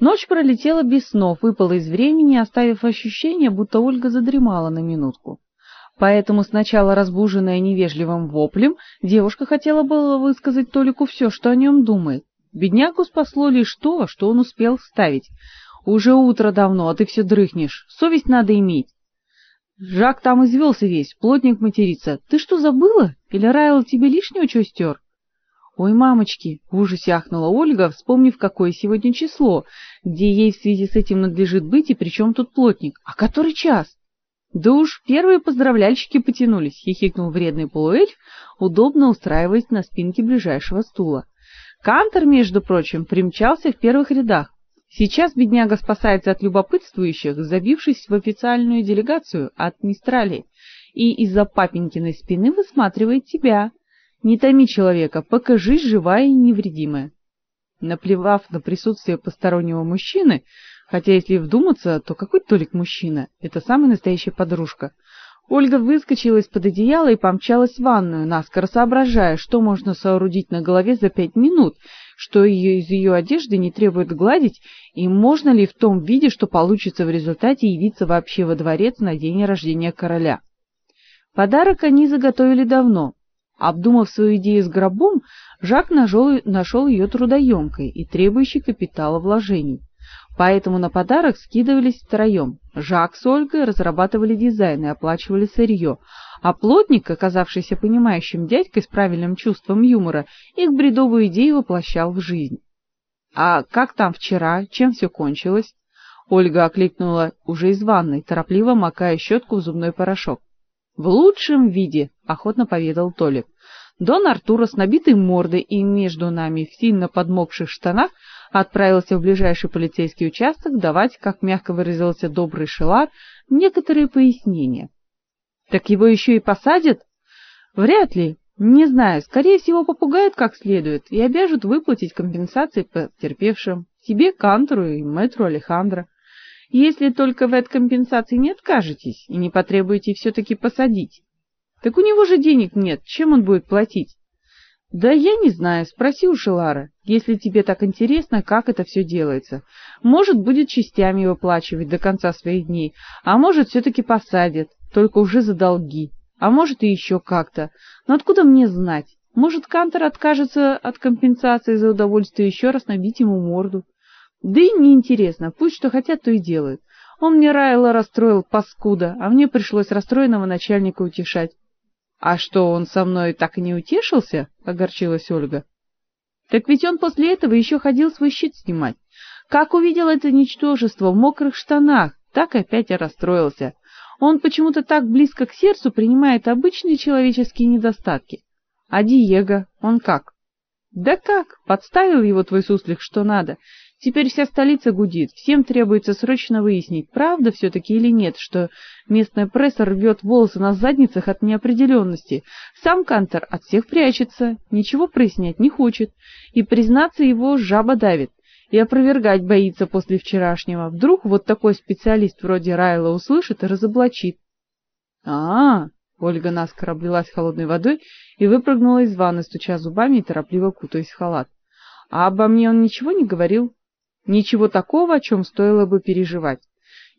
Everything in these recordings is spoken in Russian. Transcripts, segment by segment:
Ночь пролетела без снов, выпала из времени, оставив ощущение, будто Ольга задремала на минутку. Поэтому сначала разбуженная невежливым воплем, девушка хотела было высказать Толику все, что о нем думает. Беднягу спасло лишь то, что он успел вставить. Уже утро давно, а ты все дрыхнешь. Совесть надо иметь. Жак там извелся весь, плотник матерится. Ты что, забыла? Или Райл тебе лишнего чего стер? Ой, мамочки, в ужасе ахнула Ольга, вспомнив, какое сегодня число, где ей в связи с этим надлежит быть и при чем тут плотник. А который час? Да уж первые поздравляльщики потянулись, хихикнул вредный полуэльф, удобно устраиваясь на спинке ближайшего стула. Кантор, между прочим, примчался в первых рядах. Сейчас бедняга спасается от любопытствующих, забившись в официальную делегацию от Мистрали, и из-за папенькиной спины высматривает тебя. Не томи человека, покажись живая и невредимая. Наплевав на присутствие постороннего мужчины, хотя если вдуматься, то какой Толик мужчина? Это самая настоящая подружка. Ольга выскочила из-под одеяла и помчалась в ванную, наскоро соображая, что можно соорудить на голове за пять минут, что ее из ее одежды не требует гладить, и можно ли в том виде, что получится в результате, явиться вообще во дворец на день рождения короля. Подарок они заготовили давно. Обдумав свою идею с гробом, Жак нашел, нашел ее трудоемкой и требующей капитала вложений. Поэтому на подарок скидывались втроем. Жак с Ольгой разрабатывали дизайн и оплачивали сырье, а плотник, оказавшийся понимающим дядькой с правильным чувством юмора, их бредовую идею воплощал в жизнь. А как там вчера? Чем все кончилось? Ольга окликнула уже из ванной, торопливо макая щетку в зубной порошок. В лучшем виде, охотно поведал Толик. Дон Артура с набитой мордой и между нами в сильно подмокших штанах отправился в ближайший полицейский участок давать, как мягко выразился добрый Шелар, некоторые пояснения. Так его еще и посадят? Вряд ли. Не знаю, скорее всего, попугают как следует и обяжут выплатить компенсации потерпевшим, себе, Кантору и мэтру Алехандро. Если только в этой компенсации не откажетесь и не потребуете все таки посадить. Так у него же денег нет, чем он будет платить? Да я не знаю, спроси у Шелара, если тебе так интересно, как это все делается. Может, будет частями выплачивать до конца своих дней, а может, все таки посадят, только уже за долги. А может, и еще как-то. Но откуда мне знать? Может, Кантер откажется от компенсации за удовольствие еще раз набить ему морду. Да и не интересно, пусть что хотят, то и делают. Он мне Райла расстроил, паскуда, а мне пришлось расстроенного начальника утешать. А что, он со мной так и не утешился? огорчилась Ольга. Так ведь он после этого еще ходил свой щит снимать. Как увидел это ничтожество в мокрых штанах, так опять и расстроился. Он почему-то так близко к сердцу принимает обычные человеческие недостатки. А Диего, он как? Да как? Подставил его твой суслик, что надо. Теперь вся столица гудит, всем требуется срочно выяснить, правда все таки или нет, что местная пресса рвет волосы на задницах от неопределенности. Сам Кантер от всех прячется, ничего прояснять не хочет, и признаться его жаба давит, и опровергать боится после вчерашнего. Вдруг вот такой специалист вроде Райла услышит и разоблачит. А, -а, -а Ольга наскоро облилась холодной водой и выпрыгнула из ванны, стуча зубами и торопливо кутаясь в халат. А обо мне он ничего не говорил? Ничего такого, о чем стоило бы переживать.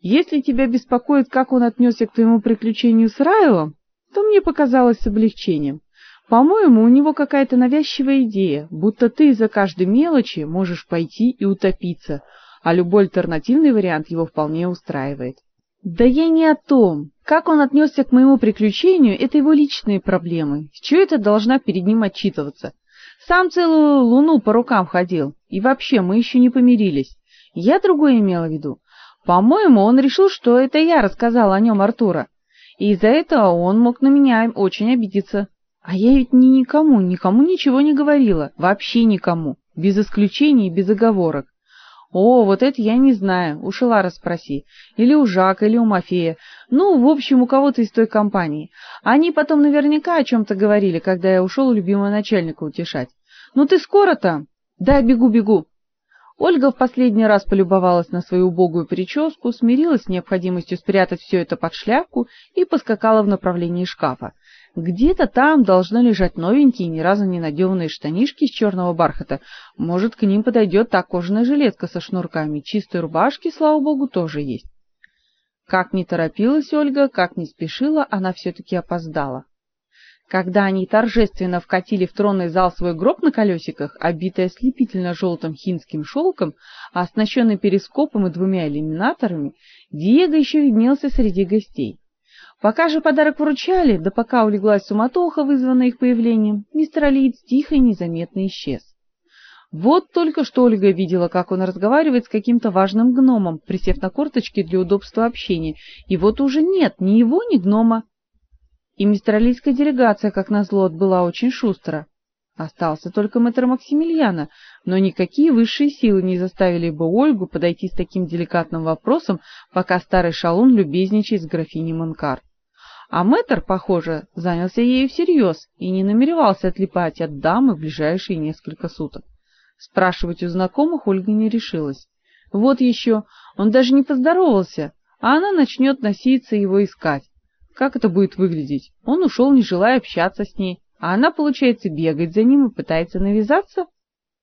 Если тебя беспокоит, как он отнесся к твоему приключению с Райлом, то мне показалось облегчением. По-моему, у него какая-то навязчивая идея, будто ты из-за каждой мелочи можешь пойти и утопиться, а любой альтернативный вариант его вполне устраивает. Да я не о том. Как он отнесся к моему приключению это его личные проблемы. С чего это должна перед ним отчитываться? Сам целую луну по рукам ходил. И вообще, мы еще не помирились. Я другое имела в виду. По-моему, он решил, что это я рассказала о нем Артура. И из-за этого он мог на меня очень обидеться. А я ведь ни никому, никому ничего не говорила, вообще никому, без исключений и без оговорок. О, вот это я не знаю, у Шелара спроси, или у Жака, или у Мафея. Ну, в общем, у кого-то из той компании. Они потом наверняка о чем то говорили, когда я ушел любимого начальника утешать. Ну ты скоро там? Да, бегу, бегу. Ольга в последний раз полюбовалась на свою убогую прическу, смирилась с необходимостью спрятать все это под шляпку и поскакала в направлении шкафа. Где-то там должны лежать новенькие, ни разу не надеванные штанишки из черного бархата. Может, к ним подойдет та кожаная жилетка со шнурками. Чистые рубашки, слава богу, тоже есть. Как ни торопилась Ольга, как ни спешила, она все-таки опоздала. Когда они торжественно вкатили в тронный зал свой гроб на колесиках, обитый ослепительно желтым хинским шелком, а оснащенный перископом и двумя иллюминаторами, Диего еще виднелся среди гостей. Пока же подарок вручали, да пока улеглась суматоха, вызванная их появлением, мистер Алиец тихо и незаметно исчез. Вот только что Ольга видела, как он разговаривает с каким-то важным гномом, присев на корточки для удобства общения, и вот уже нет ни его, ни гнома. И мистралийская делегация, как назло, была очень шустра. Остался только мэтр Максимилиана, но никакие высшие силы не заставили бы Ольгу подойти с таким деликатным вопросом, пока старый шалун любезничает с графиней Монкар. А мэтр, похоже, занялся ею всерьез и не намеревался отлипать от дамы в ближайшие несколько суток. Спрашивать у знакомых Ольга не решилась. Вот еще, он даже не поздоровался, а она начнет носиться его искать. Как это будет выглядеть? Он ушел, не желая общаться с ней, а она, получается, бегает за ним и пытается навязаться?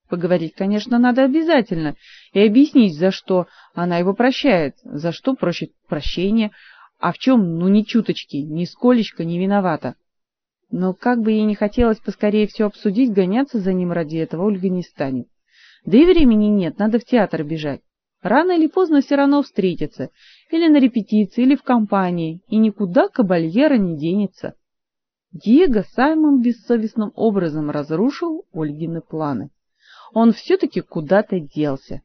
Поговорить, конечно, надо обязательно и объяснить, за что она его прощает, за что просит прощения, а в чем, ну, ни чуточки, ни сколечко не виновата. Но как бы ей не хотелось поскорее все обсудить, гоняться за ним ради этого Ольга не станет. Да и времени нет, надо в театр бежать. Рано или поздно все равно встретятся, или на репетиции, или в компании, и никуда кабальера не денется. Диего самым бессовестным образом разрушил Ольгины планы. Он все-таки куда-то делся.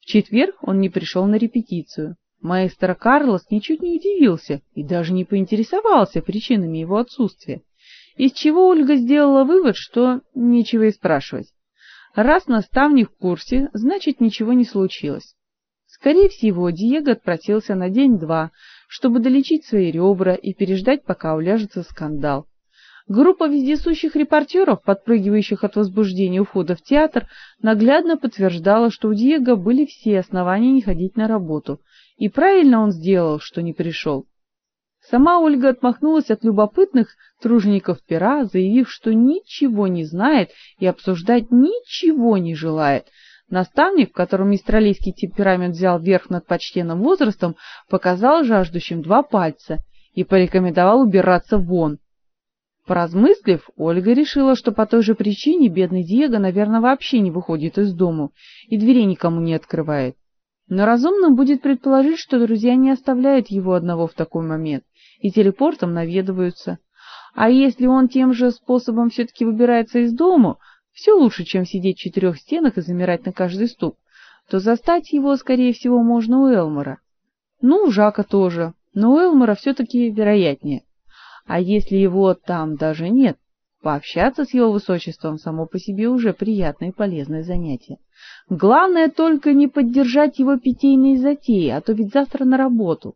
В четверг он не пришел на репетицию. Маэстро Карлос ничуть не удивился и даже не поинтересовался причинами его отсутствия, из чего Ольга сделала вывод, что нечего и спрашивать. Раз наставник в курсе, значит, ничего не случилось. Скорее всего, Диего отпросился на день-два, чтобы долечить свои ребра и переждать, пока уляжется скандал. Группа вездесущих репортеров, подпрыгивающих от возбуждения ухода в театр, наглядно подтверждала, что у Диего были все основания не ходить на работу, и правильно он сделал, что не пришел. Сама Ольга отмахнулась от любопытных тружеников пера, заявив, что ничего не знает и обсуждать ничего не желает, Наставник, в котором мистралийский темперамент взял верх над почтенным возрастом, показал жаждущим два пальца и порекомендовал убираться вон. Поразмыслив, Ольга решила, что по той же причине бедный Диего, наверное, вообще не выходит из дому и дверей никому не открывает. Но разумным будет предположить, что друзья не оставляют его одного в такой момент и телепортом наведываются. А если он тем же способом все таки выбирается из дому, все лучше, чем сидеть в четырех стенах и замирать на каждый стук, то застать его, скорее всего, можно у Элмора. Ну, у Жака тоже, но у Элмора все-таки вероятнее. А если его там даже нет, пообщаться с его высочеством само по себе уже приятное и полезное занятие. Главное только не поддержать его питейные затеи, а то ведь завтра на работу.